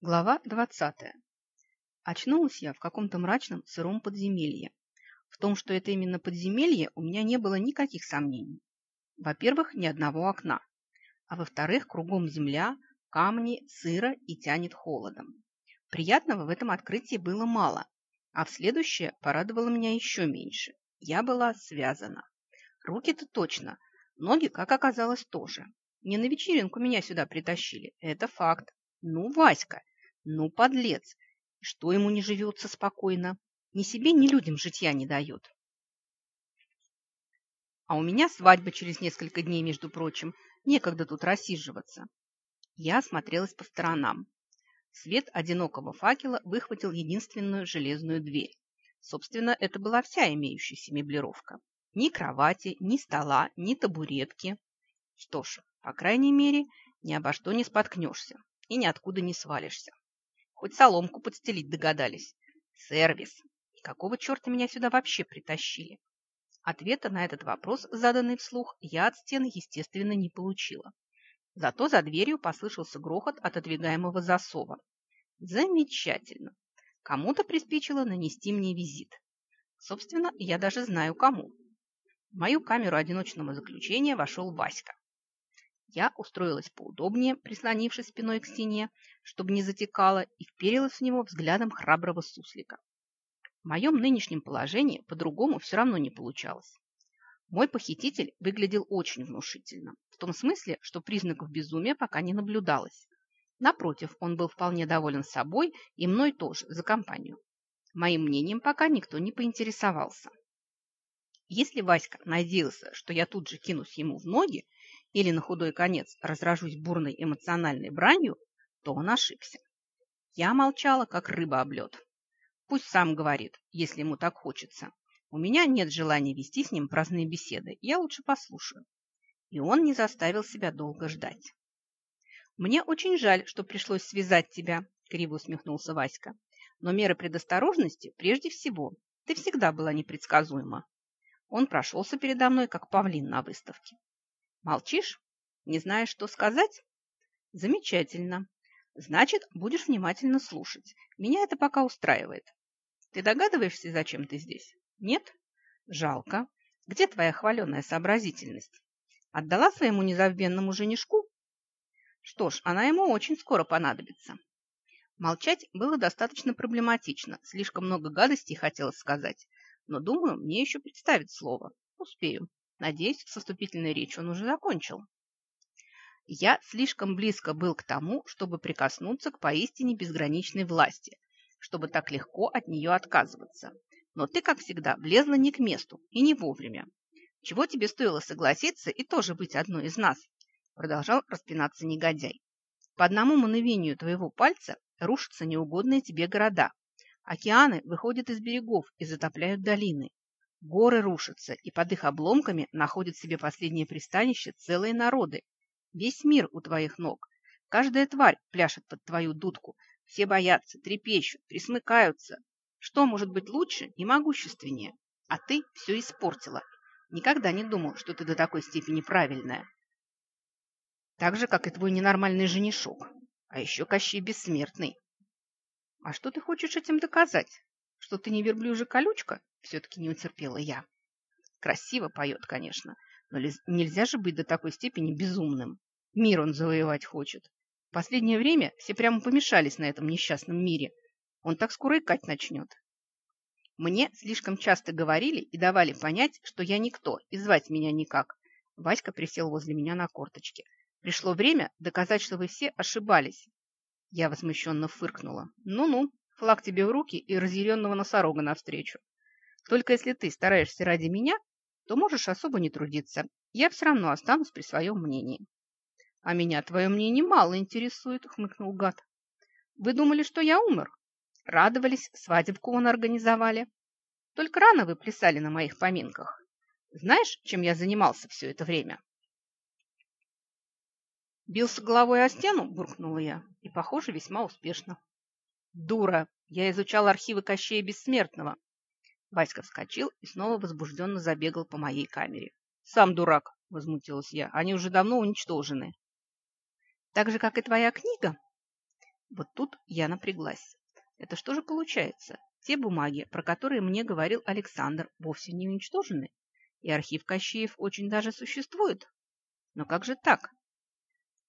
Глава двадцатая. Очнулась я в каком-то мрачном сыром подземелье. В том, что это именно подземелье, у меня не было никаких сомнений. Во-первых, ни одного окна. А во-вторых, кругом земля, камни, сыро и тянет холодом. Приятного в этом открытии было мало, а в следующее порадовало меня еще меньше. Я была связана. Руки-то точно, ноги, как оказалось, тоже. Не на вечеринку меня сюда притащили, это факт. Ну, Васька, ну, подлец! Что ему не живется спокойно? Ни себе, ни людям житья не дает. А у меня свадьба через несколько дней, между прочим. Некогда тут рассиживаться. Я осмотрелась по сторонам. Свет одинокого факела выхватил единственную железную дверь. Собственно, это была вся имеющаяся меблировка. Ни кровати, ни стола, ни табуретки. Что ж, по крайней мере, ни обо что не споткнешься и ниоткуда не свалишься. Хоть соломку подстелить догадались. Сервис. Какого черта меня сюда вообще притащили? Ответа на этот вопрос, заданный вслух, я от стен, естественно, не получила. Зато за дверью послышался грохот отодвигаемого засова. Замечательно. Кому-то приспичило нанести мне визит. Собственно, я даже знаю, кому. В мою камеру одиночного заключения вошел Васька. Я устроилась поудобнее, прислонившись спиной к стене, чтобы не затекало, и вперилась в него взглядом храброго суслика. В моем нынешнем положении по-другому все равно не получалось. Мой похититель выглядел очень внушительно, в том смысле, что признаков безумия пока не наблюдалось. Напротив, он был вполне доволен собой и мной тоже, за компанию. Моим мнением пока никто не поинтересовался. Если Васька надеялся, что я тут же кинусь ему в ноги или на худой конец разражусь бурной эмоциональной бранью, то он ошибся. Я молчала, как рыба об лед. Пусть сам говорит, если ему так хочется. У меня нет желания вести с ним праздные беседы, я лучше послушаю. И он не заставил себя долго ждать. «Мне очень жаль, что пришлось связать тебя», – криво усмехнулся Васька. «Но меры предосторожности прежде всего. Ты всегда была непредсказуема». Он прошелся передо мной, как павлин на выставке. Молчишь? Не знаешь, что сказать? Замечательно. Значит, будешь внимательно слушать. Меня это пока устраивает. Ты догадываешься, зачем ты здесь? Нет? Жалко. Где твоя хваленая сообразительность? Отдала своему незабвенному женишку? Что ж, она ему очень скоро понадобится. Молчать было достаточно проблематично. Слишком много гадостей хотелось сказать. Но, думаю, мне еще представить слово. Успею. Надеюсь, со вступительной речью он уже закончил. Я слишком близко был к тому, чтобы прикоснуться к поистине безграничной власти, чтобы так легко от нее отказываться. Но ты, как всегда, влезла не к месту и не вовремя. Чего тебе стоило согласиться и тоже быть одной из нас? Продолжал распинаться негодяй. По одному мановению твоего пальца рушатся неугодные тебе города. Океаны выходят из берегов и затопляют долины. Горы рушатся, и под их обломками находят себе последнее пристанище целые народы. Весь мир у твоих ног. Каждая тварь пляшет под твою дудку. Все боятся, трепещут, присмыкаются. Что может быть лучше и могущественнее? А ты все испортила. Никогда не думал, что ты до такой степени правильная. Так же, как и твой ненормальный женишок. А еще Кощей Бессмертный. А что ты хочешь этим доказать? Что ты не верблюжья колючка? Все-таки не утерпела я. Красиво поет, конечно, но нельзя же быть до такой степени безумным. Мир он завоевать хочет. В последнее время все прямо помешались на этом несчастном мире. Он так скоро икать начнет. Мне слишком часто говорили и давали понять, что я никто, и звать меня никак. Васька присел возле меня на корточке. Пришло время доказать, что вы все ошибались. Я возмущенно фыркнула. Ну-ну, флаг тебе в руки и разъяренного носорога навстречу. Только если ты стараешься ради меня, то можешь особо не трудиться. Я все равно останусь при своем мнении. – А меня твое мнение мало интересует, – хмыкнул гад. – Вы думали, что я умер? Радовались, свадебку он организовали. Только рано вы плясали на моих поминках. Знаешь, чем я занимался все это время? Бился головой о стену, буркнула я, и, похоже, весьма успешно. Дура! Я изучал архивы Кощея Бессмертного. Васька вскочил и снова возбужденно забегал по моей камере. «Сам дурак!» – возмутилась я. «Они уже давно уничтожены». «Так же, как и твоя книга?» Вот тут я напряглась. Это что же получается? Те бумаги, про которые мне говорил Александр, вовсе не уничтожены, и архив Кощеев очень даже существует. Но как же так?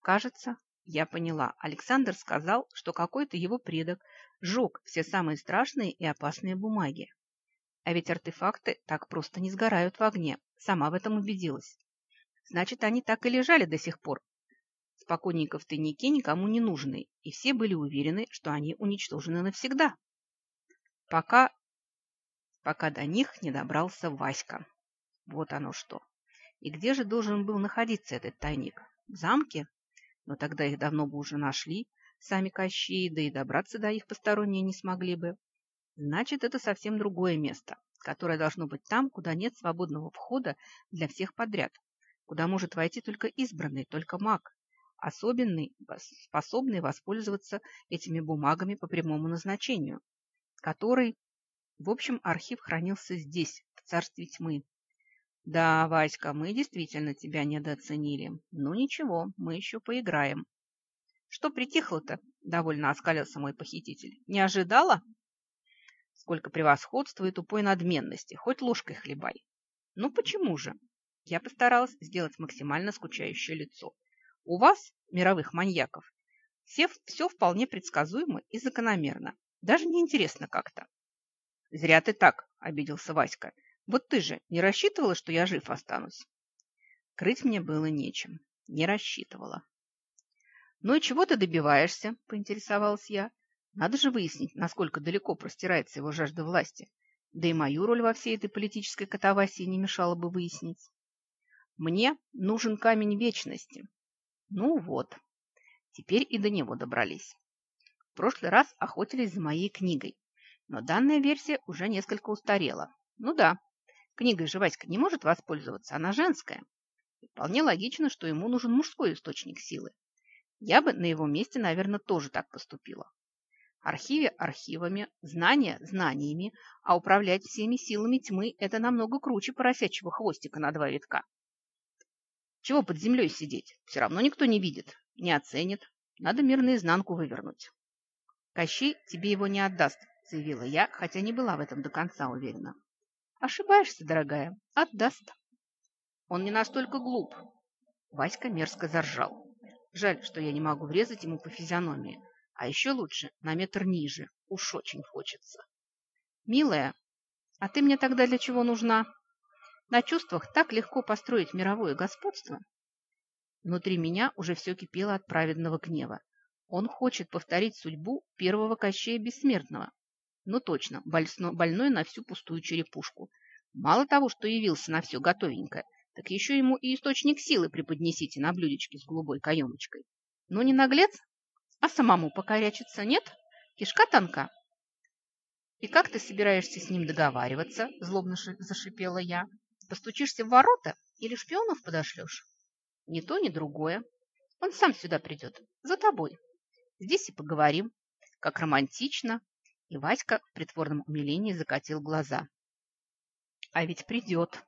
Кажется, я поняла. Александр сказал, что какой-то его предок сжег все самые страшные и опасные бумаги. А ведь артефакты так просто не сгорают в огне. Сама в этом убедилась. Значит, они так и лежали до сих пор. Спокойненько в тайнике никому не нужны, и все были уверены, что они уничтожены навсегда. Пока... пока до них не добрался Васька. Вот оно что. И где же должен был находиться этот тайник? В замке? Но тогда их давно бы уже нашли, сами Кощеи, да и добраться до их посторонние не смогли бы. Значит, это совсем другое место, которое должно быть там, куда нет свободного входа для всех подряд, куда может войти только избранный, только маг, особенный, способный воспользоваться этими бумагами по прямому назначению, который, в общем, архив хранился здесь, в царстве тьмы, да, Васька, мы действительно тебя недооценили. Ну ничего, мы еще поиграем. Что притихло-то? Довольно оскалился мой похититель. Не ожидала? Сколько превосходства и тупой надменности. Хоть ложкой хлебай. Ну почему же? Я постаралась сделать максимально скучающее лицо. У вас, мировых маньяков, все, все вполне предсказуемо и закономерно. Даже неинтересно как-то. Зря ты так, обиделся Васька. Вот ты же не рассчитывала, что я жив останусь? Крыть мне было нечем. Не рассчитывала. «Ну и чего ты добиваешься?» – поинтересовалась я. «Надо же выяснить, насколько далеко простирается его жажда власти. Да и мою роль во всей этой политической катавасии не мешало бы выяснить. Мне нужен камень вечности. Ну вот, теперь и до него добрались. В прошлый раз охотились за моей книгой, но данная версия уже несколько устарела. Ну да, Книгой же Васька не может воспользоваться, она женская. И вполне логично, что ему нужен мужской источник силы. Я бы на его месте, наверное, тоже так поступила. Архиве архивами, знания знаниями, а управлять всеми силами тьмы – это намного круче поросячьего хвостика на два витка. Чего под землей сидеть? Все равно никто не видит, не оценит. Надо мир наизнанку вывернуть. Кощей тебе его не отдаст, заявила я, хотя не была в этом до конца уверена. Ошибаешься, дорогая, отдаст. Он не настолько глуп. Васька мерзко заржал. Жаль, что я не могу врезать ему по физиономии. А еще лучше на метр ниже. Уж очень хочется. Милая, а ты мне тогда для чего нужна? На чувствах так легко построить мировое господство. Внутри меня уже все кипело от праведного гнева. Он хочет повторить судьбу первого Кощея Бессмертного. Ну точно, больной на всю пустую черепушку. Мало того, что явился на все готовенькое, так еще ему и источник силы преподнесите на блюдечке с голубой каемочкой. Ну не наглец, а самому покорячиться нет? Кишка тонка. И как ты собираешься с ним договариваться? Злобно зашипела я. Постучишься в ворота или шпионов подошлешь? Ни то, ни другое. Он сам сюда придет, за тобой. Здесь и поговорим, как романтично, и Васька в притворном умилении закатил глаза. А ведь придет.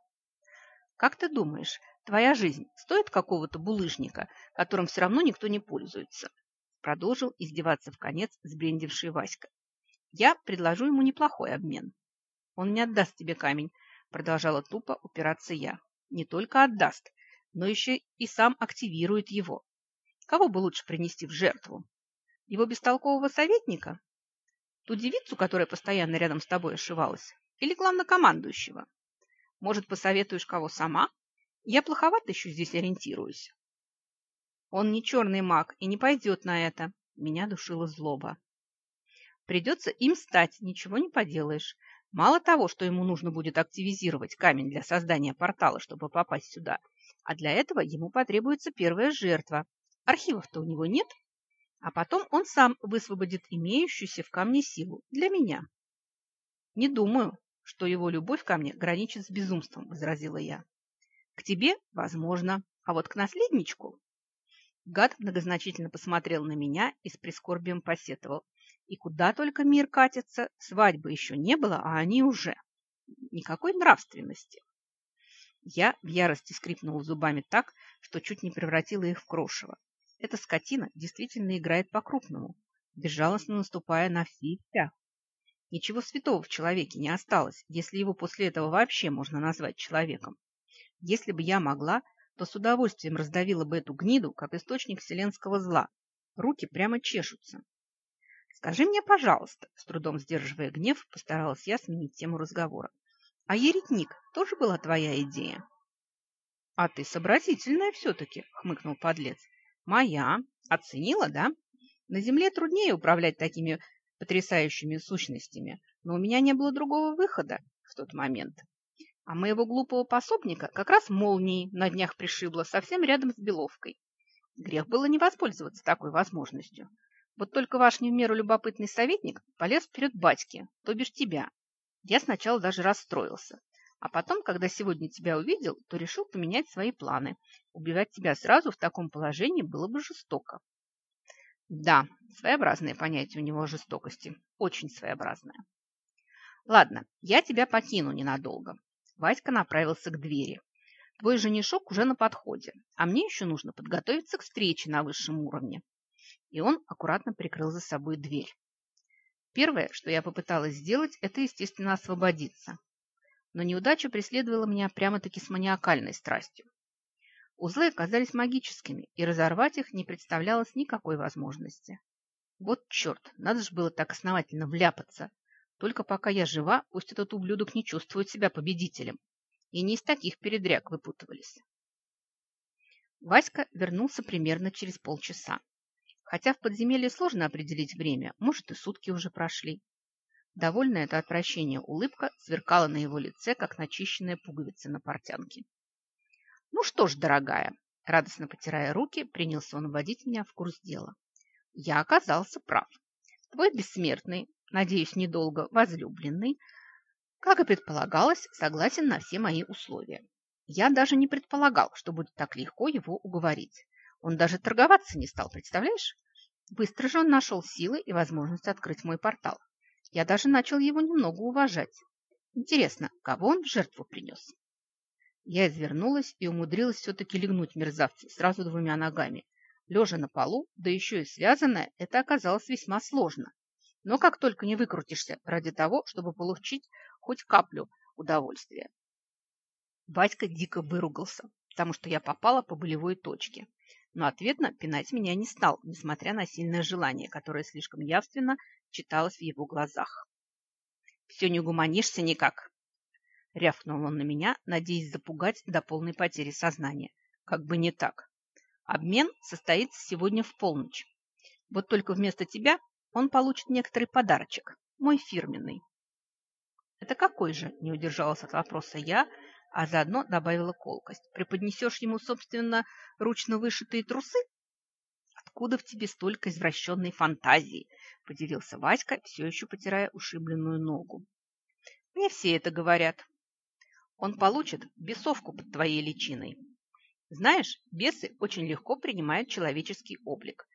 Как ты думаешь, твоя жизнь стоит какого-то булыжника, которым все равно никто не пользуется? Продолжил издеваться в конец сбрендивший Васька. Я предложу ему неплохой обмен. Он не отдаст тебе камень, продолжала тупо упираться я. Не только отдаст, но еще и сам активирует его. Кого бы лучше принести в жертву? Его бестолкового советника Ту девицу, которая постоянно рядом с тобой ошивалась? Или главнокомандующего? Может, посоветуешь кого сама? Я плоховато еще здесь ориентируюсь. Он не черный маг и не пойдет на это. Меня душила злоба. Придется им стать, ничего не поделаешь. Мало того, что ему нужно будет активизировать камень для создания портала, чтобы попасть сюда, а для этого ему потребуется первая жертва. Архивов-то у него нет, а потом он сам высвободит имеющуюся в камне силу для меня. Не думаю, что его любовь ко мне граничит с безумством, возразила я. К тебе, возможно, а вот к наследничку... Гад многозначительно посмотрел на меня и с прискорбием посетовал. И куда только мир катится, свадьбы еще не было, а они уже. Никакой нравственности. Я в ярости скрипнула зубами так, что чуть не превратила их в крошево. Эта скотина действительно играет по-крупному. безжалостно наступая на все. Ничего святого в человеке не осталось, если его после этого вообще можно назвать человеком. Если бы я могла, то с удовольствием раздавила бы эту гниду, как источник вселенского зла. Руки прямо чешутся. Скажи мне, пожалуйста, с трудом сдерживая гнев, постаралась я сменить тему разговора. А еретник тоже была твоя идея? А ты сообразительная все-таки, хмыкнул подлец. Моя. Оценила, да? На земле труднее управлять такими потрясающими сущностями, но у меня не было другого выхода в тот момент. А моего глупого пособника как раз молнией на днях пришибло совсем рядом с Беловкой. Грех было не воспользоваться такой возможностью. Вот только ваш не в меру любопытный советник полез вперед батьки, то бишь тебя. Я сначала даже расстроился. А потом, когда сегодня тебя увидел, то решил поменять свои планы. Убивать тебя сразу в таком положении было бы жестоко. Да, своеобразное понятие у него жестокости. Очень своеобразное. Ладно, я тебя покину ненадолго. Васька направился к двери. Твой женишок уже на подходе, а мне еще нужно подготовиться к встрече на высшем уровне. И он аккуратно прикрыл за собой дверь. Первое, что я попыталась сделать, это, естественно, освободиться. Но неудача преследовала меня прямо-таки с маниакальной страстью. Узлы оказались магическими, и разорвать их не представлялось никакой возможности. Вот черт, надо же было так основательно вляпаться. Только пока я жива, пусть этот ублюдок не чувствует себя победителем. И не из таких передряг выпутывались. Васька вернулся примерно через полчаса. Хотя в подземелье сложно определить время, может и сутки уже прошли. Довольная это отвращение улыбка сверкала на его лице, как начищенная пуговица на портянке. Ну что ж, дорогая, радостно потирая руки, принялся он вводить меня в курс дела. Я оказался прав. Твой бессмертный, надеюсь, недолго возлюбленный, как и предполагалось, согласен на все мои условия. Я даже не предполагал, что будет так легко его уговорить. Он даже торговаться не стал, представляешь? Быстро же он нашел силы и возможность открыть мой портал. Я даже начал его немного уважать. Интересно, кого он в жертву принес? Я извернулась и умудрилась все-таки легнуть мерзавца сразу двумя ногами. Лежа на полу, да еще и связанная, это оказалось весьма сложно. Но как только не выкрутишься ради того, чтобы получить хоть каплю удовольствия. Батька дико выругался, потому что я попала по болевой точке. Но ответно пинать меня не стал, несмотря на сильное желание, которое слишком явственно читалось в его глазах. «Все не угуманишься никак!» Рявкнул он на меня, надеясь запугать до полной потери сознания. Как бы не так. Обмен состоится сегодня в полночь. Вот только вместо тебя он получит некоторый подарочек, мой фирменный. Это какой же, не удержалась от вопроса я, а заодно добавила колкость. Преподнесешь ему, собственно, ручно вышитые трусы? Откуда в тебе столько извращенной фантазии? Поделился Васька, все еще потирая ушибленную ногу. Мне все это говорят, он получит бесовку под твоей личиной. Знаешь, бесы очень легко принимают человеческий облик,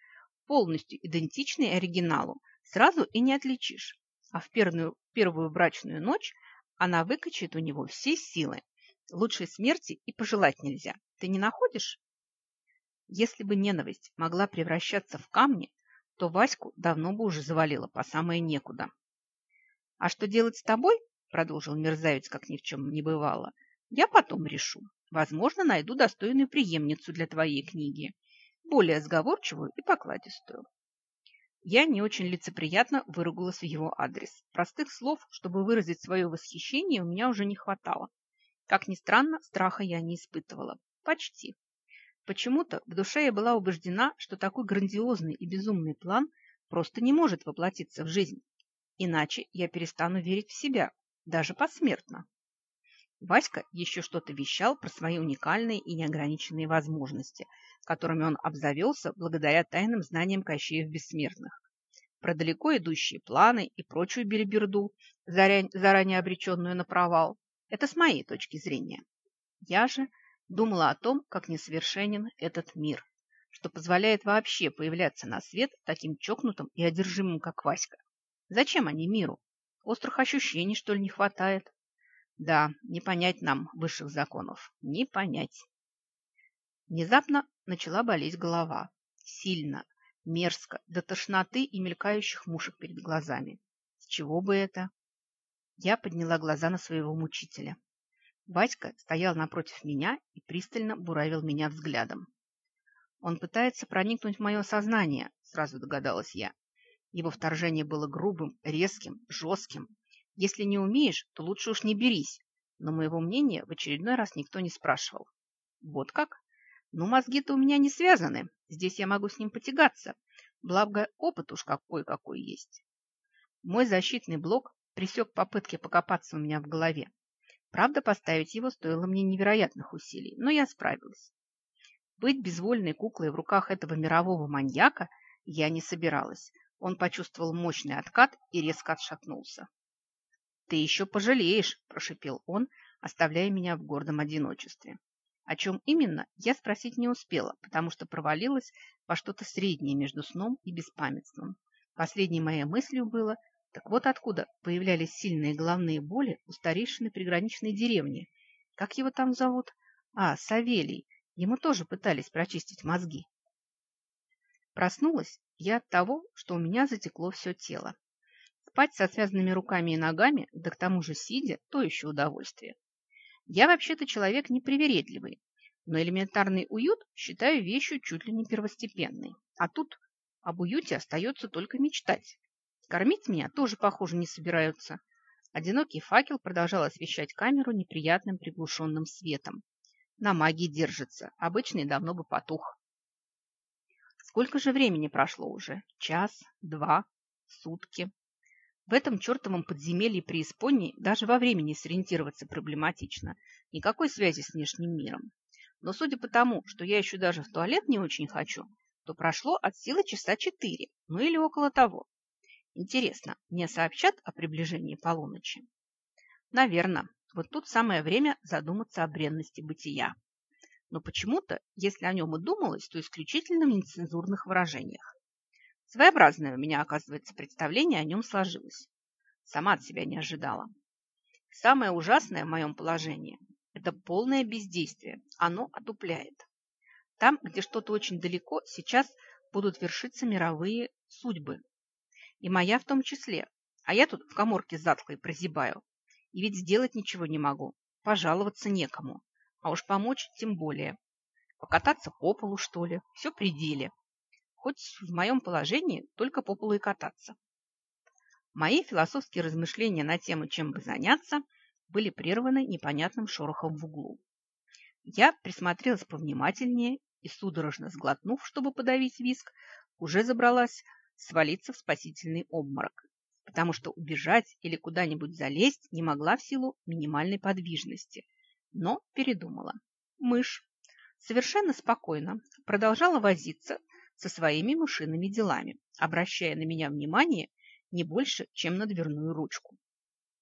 полностью идентичный оригиналу, сразу и не отличишь. А в первую, первую брачную ночь она выкачает у него все силы. Лучшей смерти и пожелать нельзя. Ты не находишь? Если бы ненависть могла превращаться в камни, то Ваську давно бы уже завалила по самое некуда. А что делать с тобой, продолжил мерзавец, как ни в чем не бывало, я потом решу. Возможно, найду достойную преемницу для твоей книги, более сговорчивую и покладистую. Я не очень лицеприятно выругалась в его адрес. Простых слов, чтобы выразить свое восхищение, у меня уже не хватало. Как ни странно, страха я не испытывала. Почти. Почему-то в душе я была убеждена, что такой грандиозный и безумный план просто не может воплотиться в жизнь. Иначе я перестану верить в себя, даже посмертно. Васька еще что-то вещал про свои уникальные и неограниченные возможности, которыми он обзавелся благодаря тайным знаниям Кощеев Бессмертных, про далеко идущие планы и прочую береберду, заранее обреченную на провал. Это с моей точки зрения. Я же думала о том, как несовершенен этот мир, что позволяет вообще появляться на свет таким чокнутым и одержимым, как Васька. Зачем они миру? Острых ощущений, что ли, не хватает? Да, не понять нам высших законов. Не понять. Внезапно начала болеть голова. Сильно. Мерзко, до тошноты и мелькающих мушек перед глазами. С чего бы это? Я подняла глаза на своего мучителя. Васька стоял напротив меня и пристально буравил меня взглядом. Он пытается проникнуть в мое сознание, сразу догадалась я. Его вторжение было грубым, резким, жестким. Если не умеешь, то лучше уж не берись. Но моего мнения в очередной раз никто не спрашивал. Вот как? Ну, мозги-то у меня не связаны. Здесь я могу с ним потягаться. Благо, опыт уж какой-какой есть. Мой защитный блок пресек попытки покопаться у меня в голове. Правда, поставить его стоило мне невероятных усилий, но я справилась. Быть безвольной куклой в руках этого мирового маньяка я не собиралась. Он почувствовал мощный откат и резко отшатнулся. «Ты еще пожалеешь», – прошипел он, оставляя меня в гордом одиночестве. О чем именно, я спросить не успела, потому что провалилась во что-то среднее между сном и беспамятством. Последней моей мыслью было, так вот откуда появлялись сильные головные боли у старейшины приграничной деревни. Как его там зовут? А, Савелий. Ему тоже пытались прочистить мозги. Проснулась я от того, что у меня затекло все тело. Спать со связанными руками и ногами, да к тому же сидя, то еще удовольствие. Я вообще-то человек непривередливый, но элементарный уют считаю вещью чуть ли не первостепенной. А тут об уюте остается только мечтать. Кормить меня тоже, похоже, не собираются. Одинокий факел продолжал освещать камеру неприятным приглушенным светом. На магии держится, обычный давно бы потух. Сколько же времени прошло уже? Час, два, сутки. В этом чертовом подземелье преисподней даже во времени сориентироваться проблематично. Никакой связи с внешним миром. Но судя по тому, что я еще даже в туалет не очень хочу, то прошло от силы часа четыре, ну или около того. Интересно, мне сообщат о приближении полуночи? Наверное. Вот тут самое время задуматься о бренности бытия но почему-то, если о нем и думалось, то исключительно в нецензурных выражениях. Своеобразное у меня, оказывается, представление о нем сложилось. Сама от себя не ожидала. Самое ужасное в моем положении – это полное бездействие. Оно отупляет. Там, где что-то очень далеко, сейчас будут вершиться мировые судьбы. И моя в том числе. А я тут в коморке затхлой прозябаю. И ведь сделать ничего не могу. Пожаловаться некому. А уж помочь тем более. Покататься по полу, что ли, все при деле. Хоть в моем положении только по полу и кататься. Мои философские размышления на тему, чем бы заняться, были прерваны непонятным шорохом в углу. Я присмотрелась повнимательнее и, судорожно сглотнув, чтобы подавить виск, уже забралась свалиться в спасительный обморок, потому что убежать или куда-нибудь залезть не могла в силу минимальной подвижности, но передумала. Мышь совершенно спокойно продолжала возиться со своими мышиными делами, обращая на меня внимание не больше, чем на дверную ручку.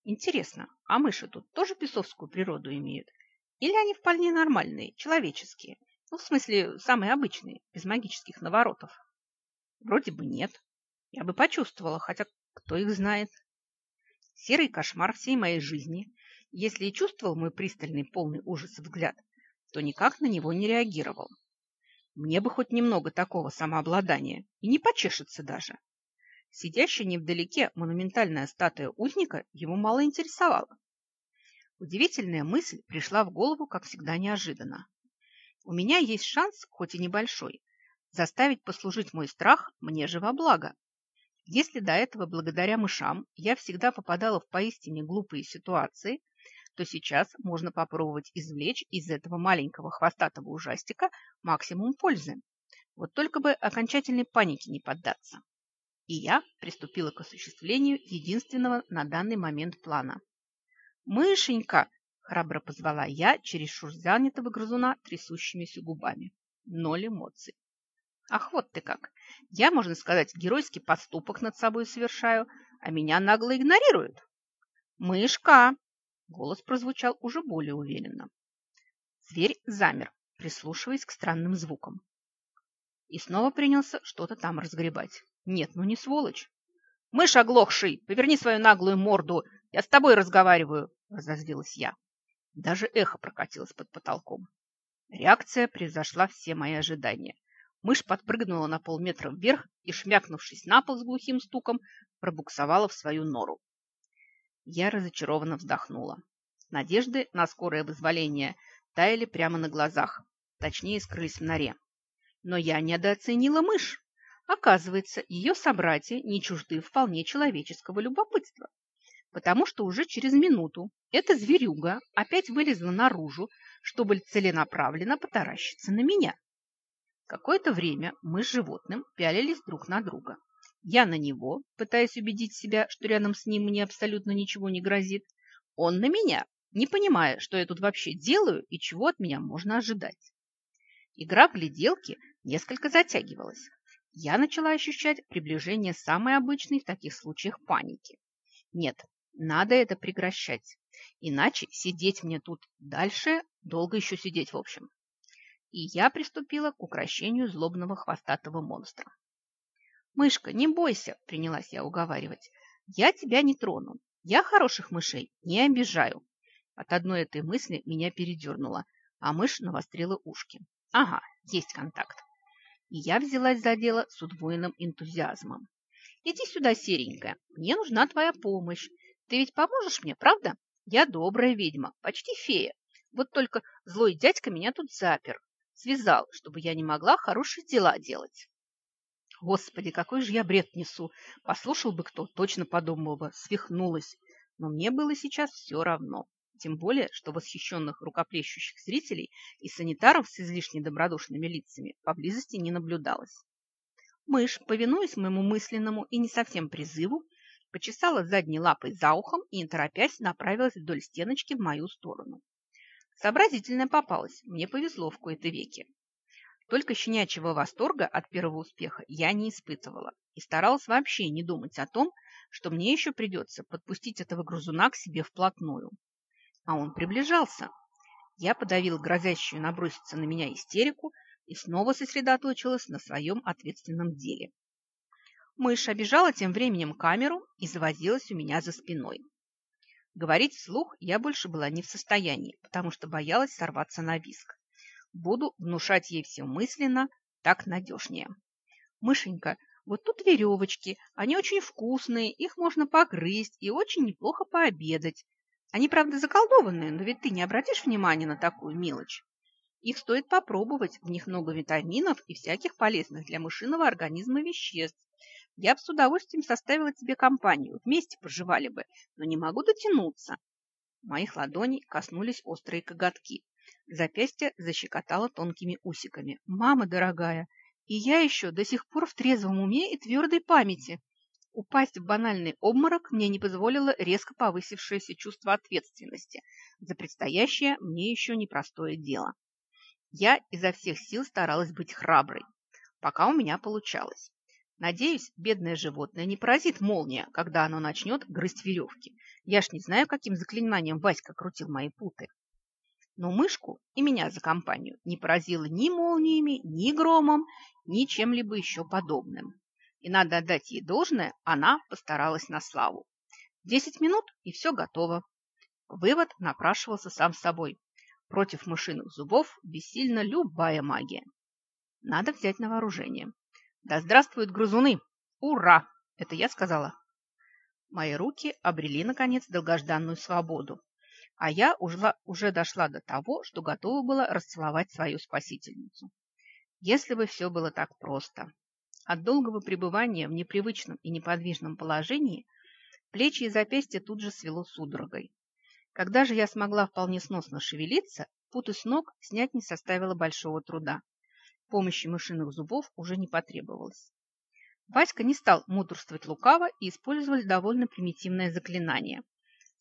Интересно, а мыши тут тоже песовскую природу имеют? Или они вполне нормальные, человеческие? Ну, в смысле, самые обычные, без магических наворотов? Вроде бы нет. Я бы почувствовала, хотя кто их знает. Серый кошмар всей моей жизни если и чувствовал мой пристальный, полный ужаса взгляд, то никак на него не реагировал. Мне бы хоть немного такого самообладания, и не почешется даже. Сидящая невдалеке монументальная статуя узника его мало интересовала. Удивительная мысль пришла в голову, как всегда, неожиданно. У меня есть шанс, хоть и небольшой, заставить послужить мой страх мне же во благо. Если до этого, благодаря мышам, я всегда попадала в поистине глупые ситуации, то сейчас можно попробовать извлечь из этого маленького хвостатого ужастика максимум пользы. Вот только бы окончательной панике не поддаться. И я приступила к осуществлению единственного на данный момент плана. «Мышенька!» – храбро позвала я через шур занятого грызуна трясущимися губами. Ноль эмоций. Ах, вот ты как! Я, можно сказать, геройский поступок над собой совершаю, а меня нагло игнорируют. «Мышка!» Голос прозвучал уже более уверенно. Зверь замер, прислушиваясь к странным звукам. И снова принялся что-то там разгребать. Нет, ну не сволочь. «Мышь оглохший, поверни свою наглую морду, я с тобой разговариваю!» – разозлилась я. Даже эхо прокатилось под потолком. Реакция превзошла все мои ожидания. Мышь подпрыгнула на полметра вверх и, шмякнувшись на пол с глухим стуком, пробуксовала в свою нору. Я разочарованно вздохнула. Надежды на скорое вызволение таяли прямо на глазах, точнее, скрылись в норе. Но я недооценила мышь. Оказывается, ее собратья не чужды вполне человеческого любопытства, потому что уже через минуту эта зверюга опять вылезла наружу, чтобы целенаправленно потаращиться на меня. Какое-то время мы с животным пялились друг на друга. Я на него, пытаясь убедить себя, что рядом с ним мне абсолютно ничего не грозит. Он на меня, не понимая, что я тут вообще делаю и чего от меня можно ожидать. Игра в гляделки несколько затягивалась. Я начала ощущать приближение самой обычной в таких случаях паники. Нет, надо это прекращать. Иначе сидеть мне тут дальше, долго еще сидеть в общем. И я приступила к украшению злобного хвостатого монстра. «Мышка, не бойся», – принялась я уговаривать. «Я тебя не трону. Я хороших мышей не обижаю». От одной этой мысли меня передернуло, а мышь навострила ушки. «Ага, есть контакт». И я взялась за дело с удвоенным энтузиазмом. «Иди сюда, серенькая, мне нужна твоя помощь. Ты ведь поможешь мне, правда? Я добрая ведьма, почти фея. Вот только злой дядька меня тут запер, связал, чтобы я не могла хорошие дела делать». Господи, какой же я бред несу! Послушал бы кто, точно подумал бы, свихнулась. Но мне было сейчас все равно. Тем более, что восхищенных рукоплещущих зрителей и санитаров с излишне добродушными лицами поблизости не наблюдалось. Мышь, повинуясь моему мысленному и не совсем призыву, почесала задней лапой за ухом и, не торопясь, направилась вдоль стеночки в мою сторону. Сообразительная попалась, мне повезло в кои-то веки. Только щенячьего восторга от первого успеха я не испытывала и старалась вообще не думать о том, что мне еще придется подпустить этого грызуна к себе вплотную. А он приближался. Я подавила грозящую наброситься на меня истерику и снова сосредоточилась на своем ответственном деле. Мышь обижала тем временем камеру и завозилась у меня за спиной. Говорить вслух я больше была не в состоянии, потому что боялась сорваться на виск. Буду внушать ей все мысленно, так надежнее. Мышенька, вот тут веревочки, они очень вкусные, их можно погрызть и очень неплохо пообедать. Они, правда, заколдованные, но ведь ты не обратишь внимания на такую мелочь. Их стоит попробовать, в них много витаминов и всяких полезных для мышиного организма веществ. Я бы с удовольствием составила тебе компанию, вместе поживали бы, но не могу дотянуться. Моих ладоней коснулись острые коготки. Запястье защекотало тонкими усиками. «Мама дорогая, и я еще до сих пор в трезвом уме и твердой памяти!» Упасть в банальный обморок мне не позволило резко повысившееся чувство ответственности за предстоящее мне еще непростое дело. Я изо всех сил старалась быть храброй, пока у меня получалось. Надеюсь, бедное животное не поразит молния, когда оно начнет грызть веревки. Я ж не знаю, каким заклинанием Васька крутил мои путы. Но мышку и меня за компанию не поразило ни молниями, ни громом, ни чем-либо еще подобным. И надо отдать ей должное, она постаралась на славу. Десять минут, и все готово. Вывод напрашивался сам собой. Против мышиных зубов бессильна любая магия. Надо взять на вооружение. Да здравствуют грызуны! Ура! Это я сказала. Мои руки обрели, наконец, долгожданную свободу а я уже, уже дошла до того, что готова была расцеловать свою спасительницу. Если бы все было так просто. От долгого пребывания в непривычном и неподвижном положении плечи и запястья тут же свело судорогой. Когда же я смогла вполне сносно шевелиться, путы с ног снять не составило большого труда. Помощи мышиных зубов уже не потребовалось. Васька не стал мудрствовать лукаво и использовал довольно примитивное заклинание –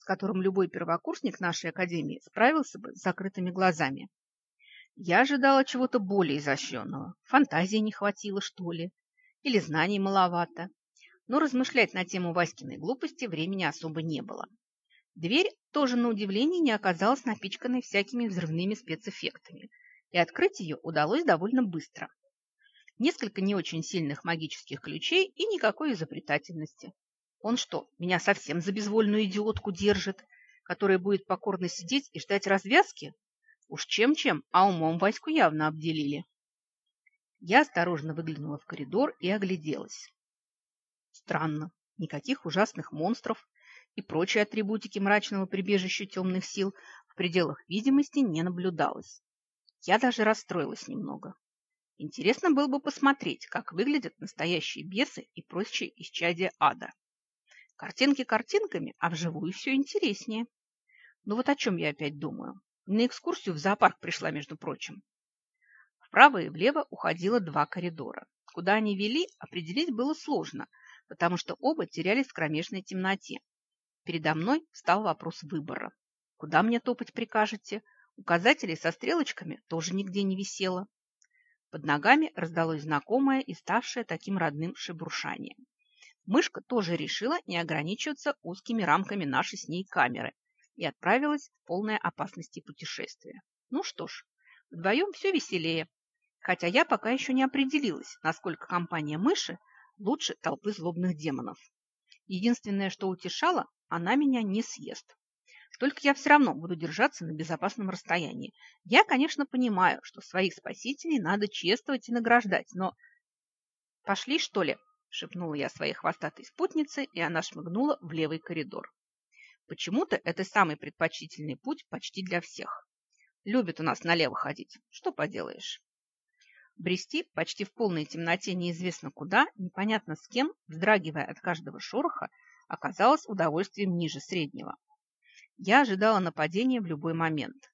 с которым любой первокурсник нашей академии справился бы с закрытыми глазами. Я ожидала чего-то более изощренного. Фантазии не хватило, что ли? Или знаний маловато? Но размышлять на тему Васькиной глупости времени особо не было. Дверь тоже, на удивление, не оказалась напичканной всякими взрывными спецэффектами, и открыть ее удалось довольно быстро. Несколько не очень сильных магических ключей и никакой изобретательности. Он что, меня совсем за безвольную идиотку держит, которая будет покорно сидеть и ждать развязки? Уж чем-чем, а умом Ваську явно обделили. Я осторожно выглянула в коридор и огляделась. Странно, никаких ужасных монстров и прочей атрибутики мрачного прибежища темных сил в пределах видимости не наблюдалось. Я даже расстроилась немного. Интересно было бы посмотреть, как выглядят настоящие бесы и прочие исчадия ада. Картинки картинками, а вживую все интереснее. Ну вот о чем я опять думаю. На экскурсию в зоопарк пришла, между прочим. Вправо и влево уходило два коридора. Куда они вели, определить было сложно, потому что оба терялись в кромешной темноте. Передо мной встал вопрос выбора. Куда мне топать прикажете? Указателей со стрелочками тоже нигде не висело. Под ногами раздалось знакомое и ставшее таким родным шебуршание. Мышка тоже решила не ограничиваться узкими рамками нашей с ней камеры и отправилась в полное опасности путешествия. Ну что ж, вдвоем все веселее, хотя я пока еще не определилась, насколько компания мыши лучше толпы злобных демонов. Единственное, что утешало, она меня не съест. Только я все равно буду держаться на безопасном расстоянии. Я, конечно, понимаю, что своих спасителей надо чествовать и награждать, но... «Пошли, что ли?» – шепнула я своей хвостатой спутнице, и она шмыгнула в левый коридор. Почему-то это самый предпочтительный путь почти для всех. Любят у нас налево ходить. Что поделаешь? Брести почти в полной темноте неизвестно куда, непонятно с кем, вздрагивая от каждого шороха, оказалось удовольствием ниже среднего. Я ожидала нападения в любой момент.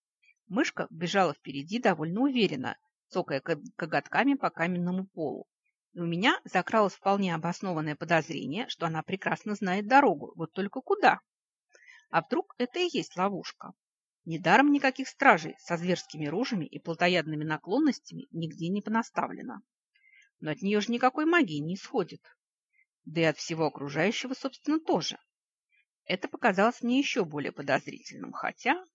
Мышка бежала впереди довольно уверенно, цокая коготками по каменному полу. У меня закралось вполне обоснованное подозрение, что она прекрасно знает дорогу, вот только куда. А вдруг это и есть ловушка? Недаром никаких стражей со зверскими ружами и плотоядными наклонностями нигде не понаставлено. Но от нее же никакой магии не исходит. Да и от всего окружающего, собственно, тоже. Это показалось мне еще более подозрительным, хотя...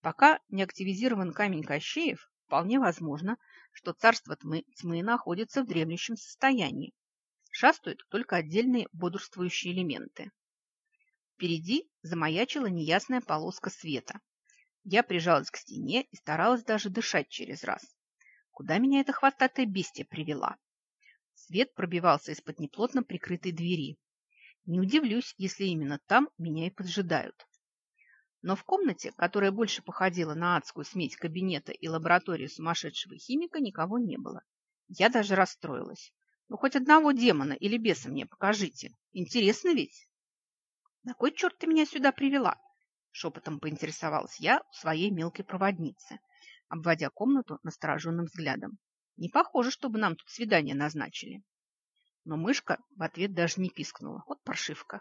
Пока не активизирован камень Кощеев, вполне возможно, что царство тьмы, тьмы находится в дремлющем состоянии. Шастают только отдельные бодрствующие элементы. Впереди замаячила неясная полоска света. Я прижалась к стене и старалась даже дышать через раз. Куда меня эта хвостатая бестия привела? Свет пробивался из-под неплотно прикрытой двери. Не удивлюсь, если именно там меня и поджидают. Но в комнате, которая больше походила на адскую смесь кабинета и лаборатории сумасшедшего химика, никого не было. Я даже расстроилась. Ну, хоть одного демона или беса мне покажите. Интересно ведь? На кой черт ты меня сюда привела? Шепотом поинтересовалась я у своей мелкой проводницы, обводя комнату настороженным взглядом. Не похоже, чтобы нам тут свидание назначили. Но мышка в ответ даже не пискнула. Вот паршивка.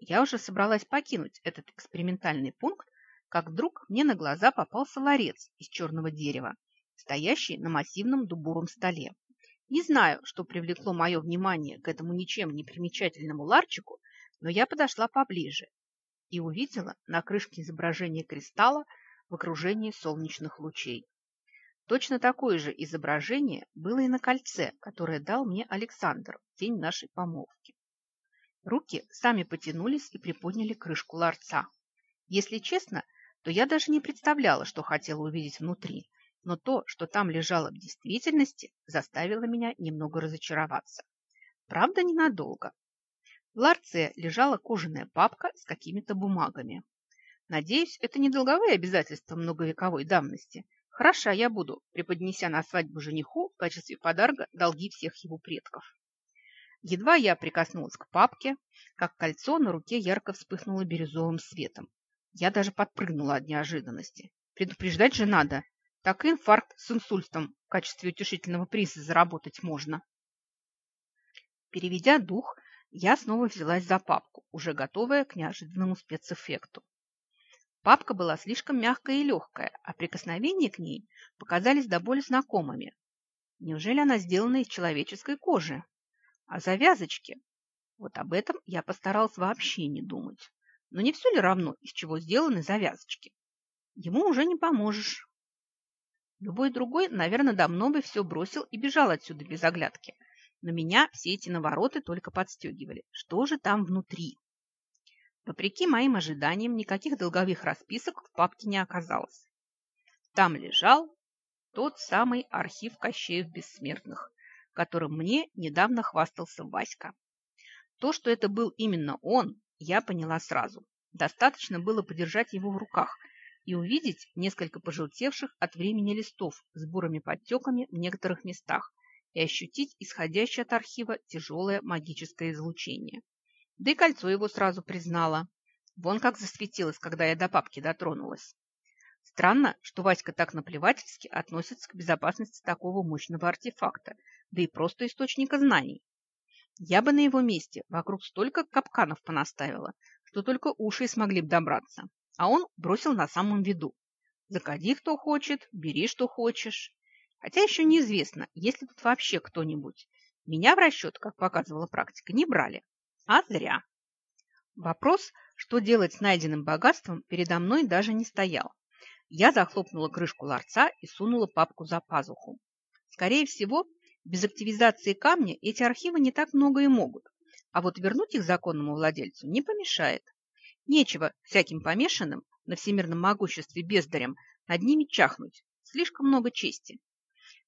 Я уже собралась покинуть этот экспериментальный пункт, как вдруг мне на глаза попался ларец из черного дерева, стоящий на массивном дубовом столе. Не знаю, что привлекло мое внимание к этому ничем не примечательному ларчику, но я подошла поближе и увидела на крышке изображение кристалла в окружении солнечных лучей. Точно такое же изображение было и на кольце, которое дал мне Александр в день нашей помолвки. Руки сами потянулись и приподняли крышку ларца. Если честно, то я даже не представляла, что хотела увидеть внутри, но то, что там лежало в действительности, заставило меня немного разочароваться. Правда, ненадолго. В ларце лежала кожаная папка с какими-то бумагами. Надеюсь, это не долговые обязательства многовековой давности, Хороша я буду, преподнеся на свадьбу жениху в качестве подарка долги всех его предков. Едва я прикоснулась к папке, как кольцо на руке ярко вспыхнуло бирюзовым светом. Я даже подпрыгнула от неожиданности. Предупреждать же надо. Так инфаркт с инсультом в качестве утешительного приза заработать можно. Переведя дух, я снова взялась за папку, уже готовая к неожиданному спецэффекту. Папка была слишком мягкая и легкая, а прикосновения к ней показались до боли знакомыми. Неужели она сделана из человеческой кожи? А завязочки? Вот об этом я постаралась вообще не думать. Но не все ли равно, из чего сделаны завязочки? Ему уже не поможешь. Любой другой, наверное, давно бы все бросил и бежал отсюда без оглядки. Но меня все эти навороты только подстегивали. Что же там внутри? Вопреки моим ожиданиям, никаких долговых расписок в папке не оказалось. Там лежал тот самый архив Кощеев Бессмертных, которым мне недавно хвастался Васька. То, что это был именно он, я поняла сразу. Достаточно было подержать его в руках и увидеть несколько пожелтевших от времени листов с бурыми подтеками в некоторых местах и ощутить исходящее от архива тяжелое магическое излучение. Да и кольцо его сразу признала. Вон как засветилось, когда я до папки дотронулась. Странно, что Васька так наплевательски относится к безопасности такого мощного артефакта, да и просто источника знаний. Я бы на его месте вокруг столько капканов понаставила, что только уши смогли бы добраться. А он бросил на самом виду. Закади, кто хочет, бери, что хочешь. Хотя еще неизвестно, есть ли тут вообще кто-нибудь. Меня в расчет, как показывала практика, не брали. А зря. Вопрос, что делать с найденным богатством, передо мной даже не стоял. Я захлопнула крышку ларца и сунула папку за пазуху. Скорее всего, без активизации камня эти архивы не так много и могут, а вот вернуть их законному владельцу не помешает. Нечего всяким помешанным на всемирном могуществе бездарям над ними чахнуть. Слишком много чести.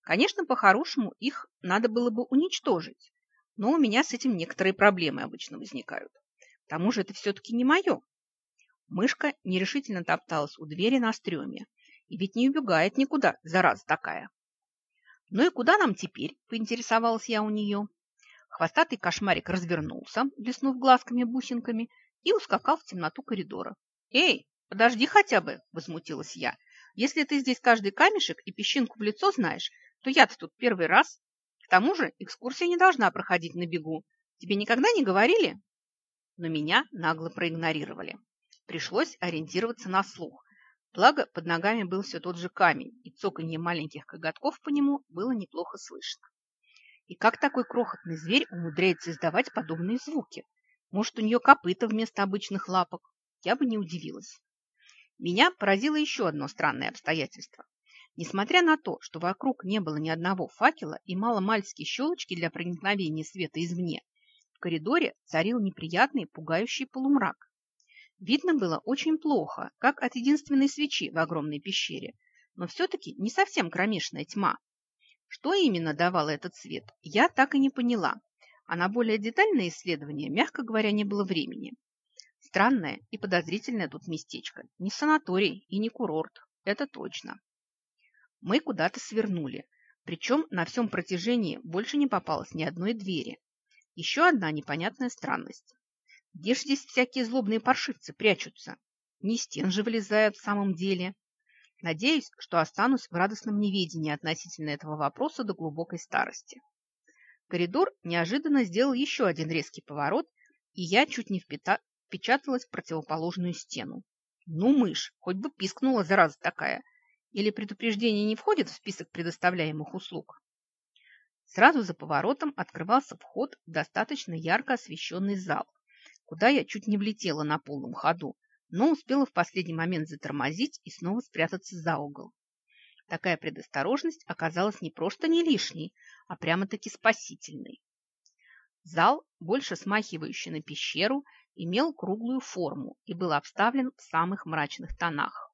Конечно, по-хорошему их надо было бы уничтожить, но у меня с этим некоторые проблемы обычно возникают. К тому же это все-таки не мое. Мышка нерешительно топталась у двери на стреме. И ведь не убегает никуда, зараза такая. «Ну и куда нам теперь?» – поинтересовалась я у нее. Хвостатый кошмарик развернулся, блеснув глазками-бусинками, и ускакал в темноту коридора. «Эй, подожди хотя бы!» – возмутилась я. «Если ты здесь каждый камешек и песчинку в лицо знаешь, то я-то тут первый раз. К тому же экскурсия не должна проходить на бегу. Тебе никогда не говорили?» Но меня нагло проигнорировали. Пришлось ориентироваться на слух. Благо, под ногами был все тот же камень, и цоканье маленьких коготков по нему было неплохо слышно. И как такой крохотный зверь умудряется издавать подобные звуки? Может, у нее копыта вместо обычных лапок? Я бы не удивилась. Меня поразило еще одно странное обстоятельство. Несмотря на то, что вокруг не было ни одного факела и мало-мальски щелочки для проникновения света извне, в коридоре царил неприятный, пугающий полумрак. Видно было очень плохо, как от единственной свечи в огромной пещере, но все-таки не совсем кромешная тьма. Что именно давало этот свет, я так и не поняла, а на более детальное исследование, мягко говоря, не было времени. Странное и подозрительное тут местечко. Не санаторий и не курорт, это точно. Мы куда-то свернули, причем на всем протяжении больше не попалось ни одной двери. Еще одна непонятная странность. Где ж здесь всякие злобные паршивцы прячутся? Не стен же вылезают в самом деле. Надеюсь, что останусь в радостном неведении относительно этого вопроса до глубокой старости. Коридор неожиданно сделал еще один резкий поворот, и я чуть не впита... впечаталась в противоположную стену. Ну, мышь, хоть бы пискнула, зараза такая. Или предупреждение не входит в список предоставляемых услуг? Сразу за поворотом открывался вход в достаточно ярко освещенный зал, куда я чуть не влетела на полном ходу, но успела в последний момент затормозить и снова спрятаться за угол. Такая предосторожность оказалась не просто не лишней, а прямо-таки спасительной. Зал, больше смахивающий на пещеру, имел круглую форму и был обставлен в самых мрачных тонах.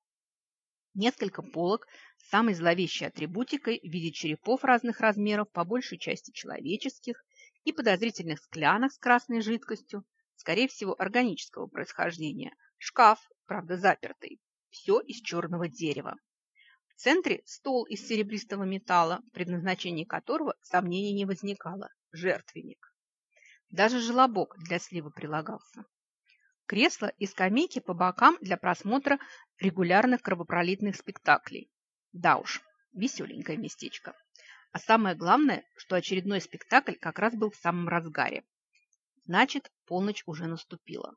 Несколько полок с самой зловещей атрибутикой в виде черепов разных размеров, по большей части человеческих, и подозрительных склянок с красной жидкостью, скорее всего, органического происхождения. Шкаф, правда, запертый. Все из черного дерева. В центре стол из серебристого металла, в предназначении которого сомнений не возникало – жертвенник. Даже желобок для слива прилагался. Кресла и скамейки по бокам для просмотра регулярных кровопролитных спектаклей. Да уж, веселенькое местечко. А самое главное, что очередной спектакль как раз был в самом разгаре. Значит, полночь уже наступила.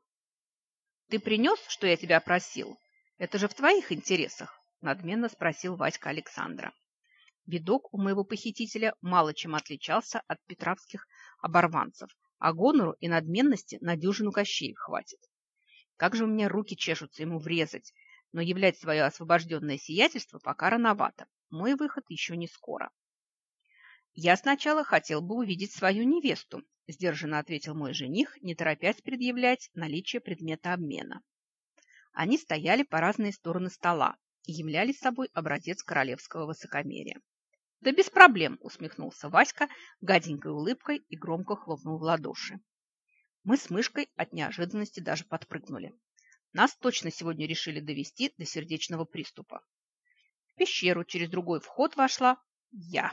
«Ты принес, что я тебя просил? Это же в твоих интересах», – надменно спросил Васька Александра. Видок у моего похитителя мало чем отличался от петровских оборванцев, а гонору и надменности на дюжину кощей хватит. Как же у меня руки чешутся ему врезать, но являть свое освобожденное сиятельство пока рановато. Мой выход еще не скоро. Я сначала хотел бы увидеть свою невесту, сдержанно ответил мой жених, не торопясь предъявлять наличие предмета обмена. Они стояли по разные стороны стола и являли собой образец королевского высокомерия. Да без проблем, усмехнулся Васька гаденькой улыбкой и громко хлопнул в ладоши. Мы с мышкой от неожиданности даже подпрыгнули. Нас точно сегодня решили довести до сердечного приступа. В пещеру через другой вход вошла я.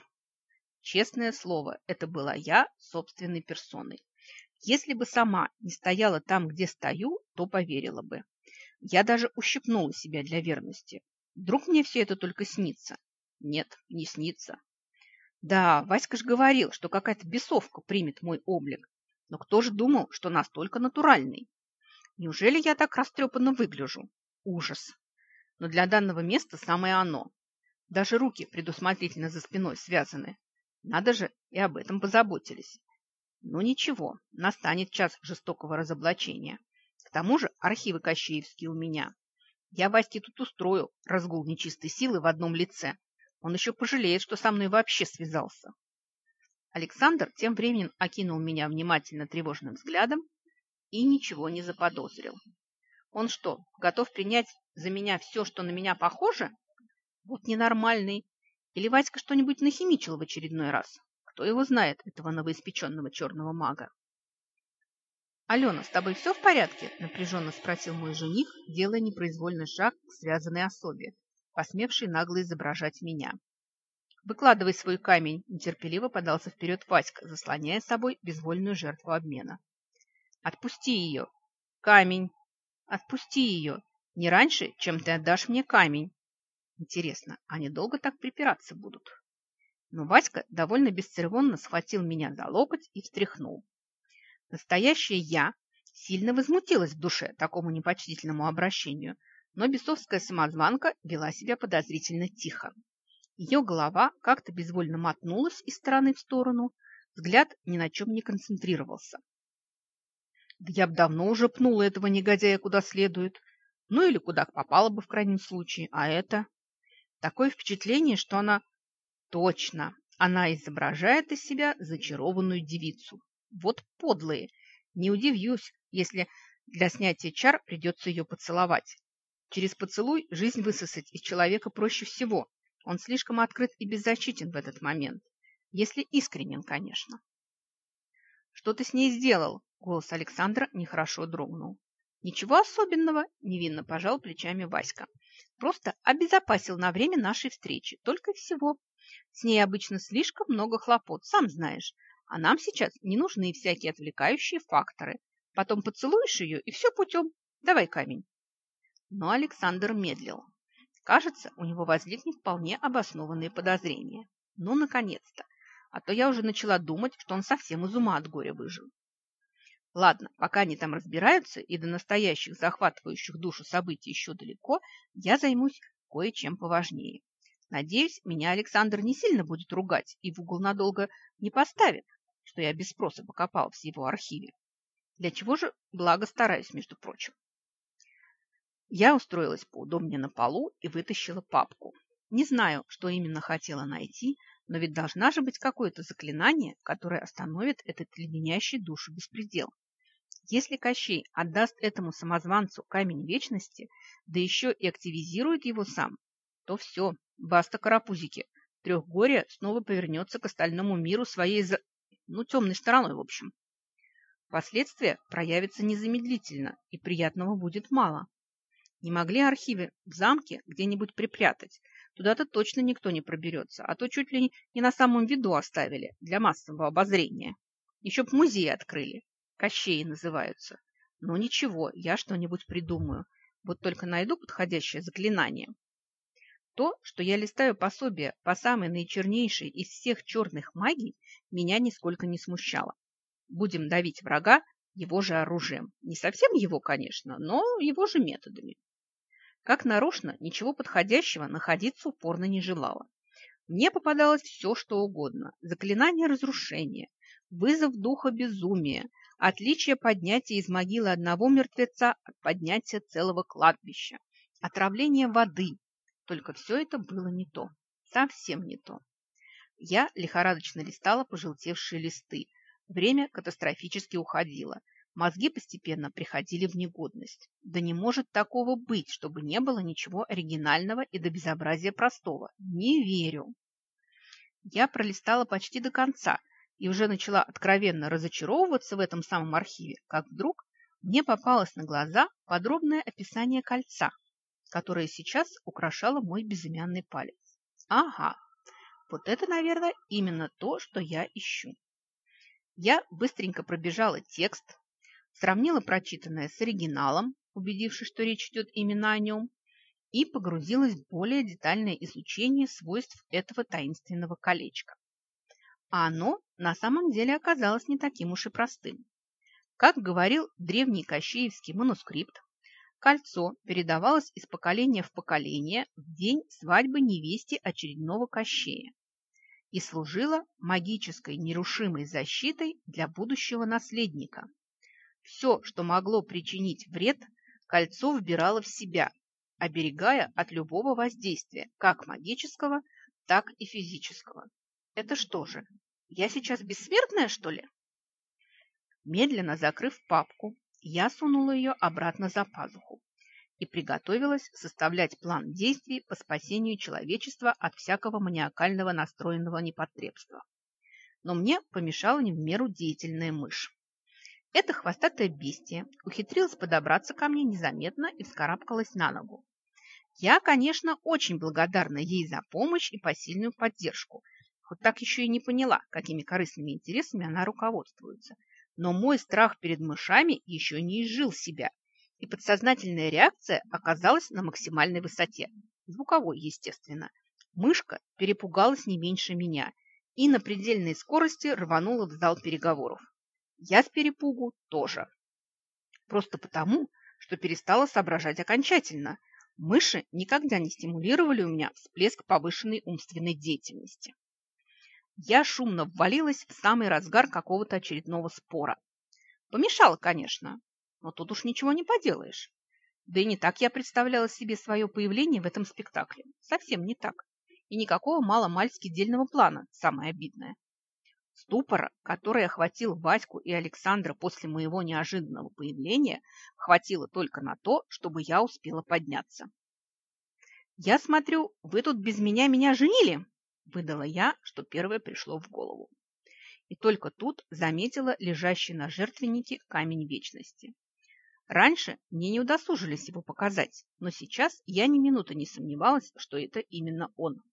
Честное слово, это была я собственной персоной. Если бы сама не стояла там, где стою, то поверила бы. Я даже ущипнула себя для верности. Вдруг мне все это только снится? Нет, не снится. Да, Васька ж говорил, что какая-то бесовка примет мой облик. Но кто же думал, что настолько натуральный? Неужели я так растрепанно выгляжу? Ужас. Но для данного места самое оно. Даже руки предусмотрительно за спиной связаны. Надо же, и об этом позаботились. Ну ничего, настанет час жестокого разоблачения. К тому же архивы Кощеевские у меня. Я Ваське тут устрою разгул нечистой силы в одном лице. Он еще пожалеет, что со мной вообще связался. Александр тем временем окинул меня внимательно тревожным взглядом и ничего не заподозрил. Он что, готов принять за меня все, что на меня похоже? Вот ненормальный. Или Васька что-нибудь нахимичил в очередной раз? Кто его знает, этого новоиспеченного черного мага? «Алена, с тобой все в порядке?» – напряженно спросил мой жених, делая непроизвольный шаг к связанной особе, посмевшей нагло изображать меня. «Выкладывай свой камень», – нетерпеливо подался вперед Васька, заслоняя собой безвольную жертву обмена. «Отпусти ее!» «Камень!» «Отпусти ее! Не раньше, чем ты отдашь мне камень!» Интересно, они долго так припираться будут? Но Васька довольно бесцеремонно схватил меня за локоть и встряхнул. Настоящая я сильно возмутилась в душе такому непочтительному обращению, но бесовская самозванка вела себя подозрительно тихо. Ее голова как-то безвольно мотнулась из стороны в сторону, взгляд ни на чем не концентрировался. Да я бы давно уже пнула этого негодяя куда следует, ну или куда попала бы в крайнем случае, а это... Такое впечатление, что она... Точно, она изображает из себя зачарованную девицу. Вот подлые. Не удивлюсь, если для снятия чар придется ее поцеловать. Через поцелуй жизнь высосать из человека проще всего. Он слишком открыт и беззащитен в этот момент. Если искренен, конечно. «Что ты с ней сделал?» Голос Александра нехорошо дрогнул. «Ничего особенного», – невинно пожал плечами Васька. «Просто обезопасил на время нашей встречи. Только всего. С ней обычно слишком много хлопот, сам знаешь. А нам сейчас не нужны всякие отвлекающие факторы. Потом поцелуешь ее, и все путем. Давай камень. Но Александр медлил. Кажется, у него возникли вполне обоснованные подозрения. Ну, наконец-то. А то я уже начала думать, что он совсем из ума от горя выжил. Ладно, пока они там разбираются и до настоящих захватывающих душу событий еще далеко, я займусь кое-чем поважнее. Надеюсь, меня Александр не сильно будет ругать и в угол надолго не поставит что я без спроса покопалась в его архиве. Для чего же, благо стараюсь, между прочим. Я устроилась поудобнее на полу и вытащила папку. Не знаю, что именно хотела найти, но ведь должна же быть какое-то заклинание, которое остановит этот леденящий душу беспредел. Если Кощей отдаст этому самозванцу камень вечности, да еще и активизирует его сам, то все, баста карапузики, трехгория снова повернется к остальному миру своей за ну, темной стороной, в общем. Последствия проявятся незамедлительно, и приятного будет мало. Не могли архивы в замке где-нибудь припрятать. Туда-то точно никто не проберется, а то чуть ли не на самом виду оставили для массового обозрения. Еще б музей открыли. Кощеи называются. Но ничего, я что-нибудь придумаю. Вот только найду подходящее заклинание. То, что я листаю пособие по самой наичернейшей из всех черных магий, меня нисколько не смущало. Будем давить врага его же оружием. Не совсем его, конечно, но его же методами. Как нарочно, ничего подходящего находиться упорно не желала. Мне попадалось все, что угодно. Заклинание разрушения, вызов духа безумия, отличие поднятия из могилы одного мертвеца от поднятия целого кладбища, отравление воды, только все это было не то. Совсем не то. Я лихорадочно листала пожелтевшие листы. Время катастрофически уходило. Мозги постепенно приходили в негодность. Да не может такого быть, чтобы не было ничего оригинального и до безобразия простого. Не верю. Я пролистала почти до конца и уже начала откровенно разочаровываться в этом самом архиве, как вдруг мне попалось на глаза подробное описание кольца, которое сейчас украшало мой безымянный палец. Ага, вот это, наверное, именно то, что я ищу. Я быстренько пробежала текст, сравнила прочитанное с оригиналом, убедившись, что речь идет именно о нем, и погрузилась в более детальное изучение свойств этого таинственного колечка. А оно на самом деле оказалось не таким уж и простым. Как говорил древний Кощеевский манускрипт, кольцо передавалось из поколения в поколение в день свадьбы невесте очередного Кощея и служило магической нерушимой защитой для будущего наследника. Все, что могло причинить вред, кольцо вбирало в себя, оберегая от любого воздействия, как магического, так и физического. Это что же, я сейчас бессмертная, что ли? Медленно закрыв папку, я сунула ее обратно за пазуху и приготовилась составлять план действий по спасению человечества от всякого маниакального настроенного непотребства. Но мне помешала не в меру деятельная мышь. Эта хвостатая бестия ухитрилась подобраться ко мне незаметно и вскарабкалась на ногу. Я, конечно, очень благодарна ей за помощь и посильную поддержку, хоть так еще и не поняла, какими корыстными интересами она руководствуется – но мой страх перед мышами еще не изжил себя, и подсознательная реакция оказалась на максимальной высоте. Звуковой, естественно. Мышка перепугалась не меньше меня и на предельной скорости рванула в зал переговоров. Я с перепугу тоже. Просто потому, что перестала соображать окончательно. Мыши никогда не стимулировали у меня всплеск повышенной умственной деятельности я шумно ввалилась в самый разгар какого-то очередного спора. Помешала, конечно, но тут уж ничего не поделаешь. Да и не так я представляла себе свое появление в этом спектакле. Совсем не так. И никакого маломальски дельного плана, самое обидное. Ступора, который охватил Ваську и Александра после моего неожиданного появления, хватило только на то, чтобы я успела подняться. «Я смотрю, вы тут без меня меня женили?» Выдала я, что первое пришло в голову. И только тут заметила лежащий на жертвеннике камень вечности. Раньше мне не удосужились его показать, но сейчас я ни минуты не сомневалась, что это именно он.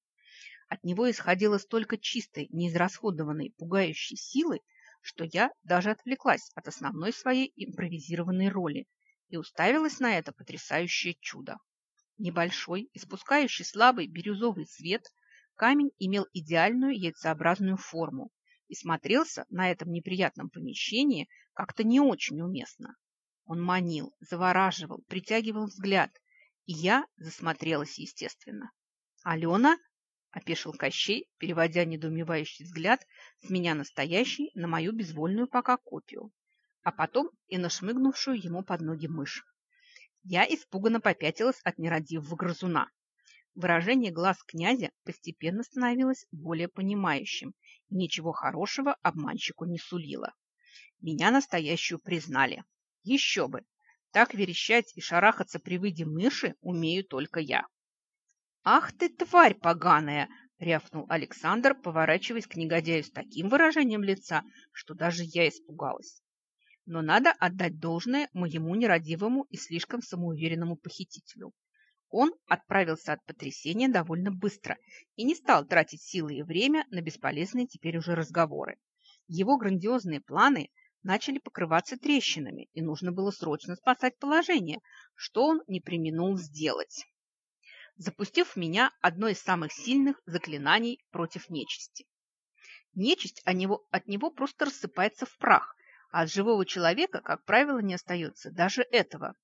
От него исходило столько чистой, неизрасходованной, пугающей силы, что я даже отвлеклась от основной своей импровизированной роли и уставилась на это потрясающее чудо. Небольшой, испускающий слабый бирюзовый свет – Камень имел идеальную яйцеобразную форму и смотрелся на этом неприятном помещении как-то не очень уместно. Он манил, завораживал, притягивал взгляд, и я засмотрелась, естественно. «Алена?» – опешил Кощей, переводя недоумевающий взгляд с меня настоящий на мою безвольную пока копию, а потом и на шмыгнувшую ему под ноги мышь. Я испуганно попятилась от нерадивого грызуна. Выражение глаз князя постепенно становилось более понимающим, и ничего хорошего обманщику не сулило. Меня настоящую признали. Еще бы! Так верещать и шарахаться при виде мыши умею только я. «Ах ты, тварь поганая!» – рявкнул Александр, поворачиваясь к негодяю с таким выражением лица, что даже я испугалась. Но надо отдать должное моему нерадивому и слишком самоуверенному похитителю. Он отправился от потрясения довольно быстро и не стал тратить силы и время на бесполезные теперь уже разговоры. Его грандиозные планы начали покрываться трещинами, и нужно было срочно спасать положение, что он не применул сделать, запустив в меня одно из самых сильных заклинаний против нечисти. Нечисть от него, от него просто рассыпается в прах, а от живого человека, как правило, не остается даже этого.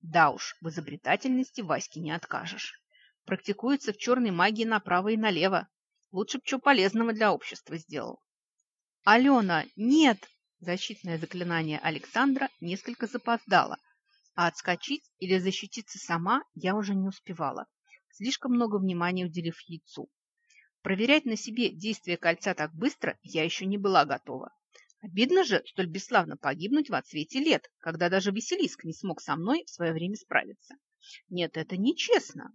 Да уж, в изобретательности Ваське не откажешь. Практикуется в черной магии направо и налево. Лучше б что полезного для общества сделал. «Алена, нет!» Защитное заклинание Александра несколько запоздало, а отскочить или защититься сама я уже не успевала, слишком много внимания уделив яйцу. Проверять на себе действие кольца так быстро я еще не была готова. Обидно же столь бесславно погибнуть в отсвете лет, когда даже Василиск не смог со мной в свое время справиться. Нет, это нечестно.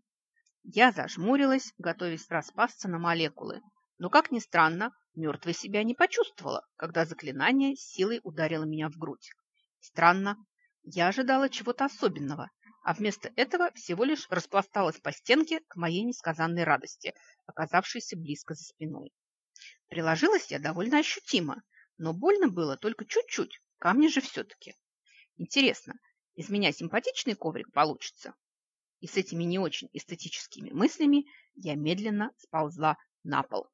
Я зажмурилась, готовясь распасться на молекулы, Но, как ни странно, мертвой себя не почувствовала, когда заклинание силой ударило меня в грудь. Странно. Я ожидала чего-то особенного, а вместо этого всего лишь распласталась по стенке к моей несказанной радости, оказавшейся близко за спиной. Приложилась я довольно ощутимо, но больно было только чуть-чуть, камни же все-таки. Интересно, из меня симпатичный коврик получится? И с этими не очень эстетическими мыслями я медленно сползла на пол.